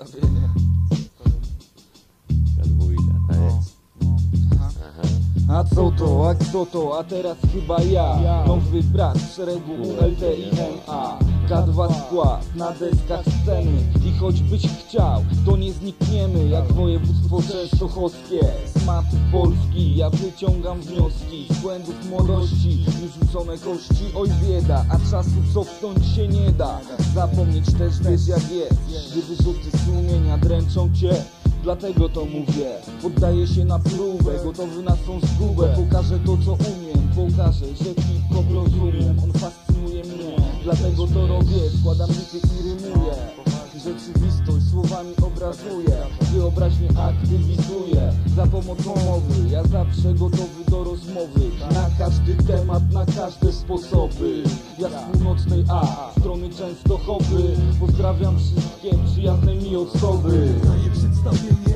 nastawienie. Tak no, no. A co to, a kto to, a teraz chyba ja. Nowy brat w szeregu LTIMA K2 skład na deskach sceny. I choćbyś chciał, to nie znikniemy Jak województwo częstochowskie. Z mapy Polski ja wyciągam wnioski Z błędów młodości, już rzucone kości Oj bieda, a czasu cofnąć się nie da. Zapomnieć też wiesz jak jest Gdy wyrzuty sumienia dręczą cię. Dlatego to mówię, poddaję się na próbę Gotowy na tą zgubę. Pokażę to co umiem, pokażę, że hip-hop rozumiem. On fascynuje dlatego to robię Składam bity i rymuję. Rzeczywistość słowami obrazuję. Wyobraźnię aktywizuję Za pomocą mowy, ja zawsze gotowy do rozmowy. Na każdy temat, na każde sposoby. Ja z północnej A, strony Częstochowy. Pozdrawiam wszystkie przyjazne mi osoby. Daję przedstawienie,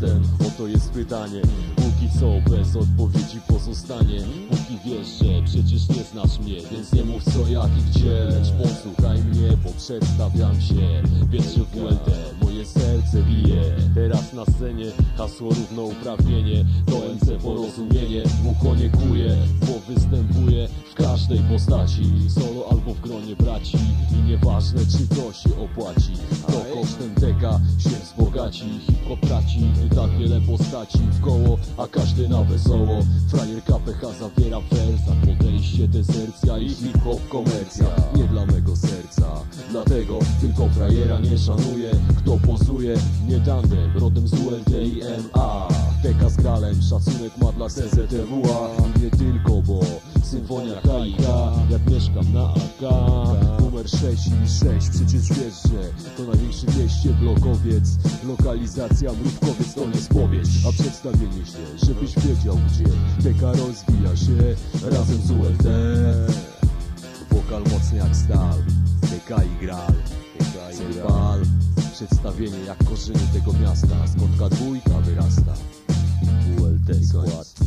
jestem? Oto jest pytanie. Póki co bez odpowiedzi pozostanie. Póki wiesz, że przecież nie znasz mnie Więc nie mów co, jak i gdzie. Lecz posłuchaj mnie, bo przedstawiam się. Wiesz, że WLT moje serce bije. Teraz na scenie hasło równouprawnienie. To MC porozumienie. Ucho nie kuje, bo występuje w każdej postaci. Solo albo w gronie braci. I nieważne czy to się opłaci. To kosztem teka się wzbogaci. Hip-hop traci i tak wiele postaci w koło A każdy na wesoło. Frajer KPH zawiera w wersach Podejście dezercja i hip-hop komercja. Nie dla mego serca. Dlatego tylko frajera nie szanuję. Kto pozuje? Nie tandem Rodem z ULT i MA Teka z gralem Szacunek ma dla CZTWA nie tylko, bo Symfonia KIK Jak mieszkam na AK Numer 6 i 6 Przecież wiesz, że to największy w mieście blokowiec. Lokalizacja mrówkowiec to nie spowiedź. A przedstawienie się, żebyś wiedział gdzie TK rozwija się razem z ULT Wokal mocny jak stal TK i gral i gral. Przedstawienie jak korzenie tego miasta Skąd dwójka wyrasta squat.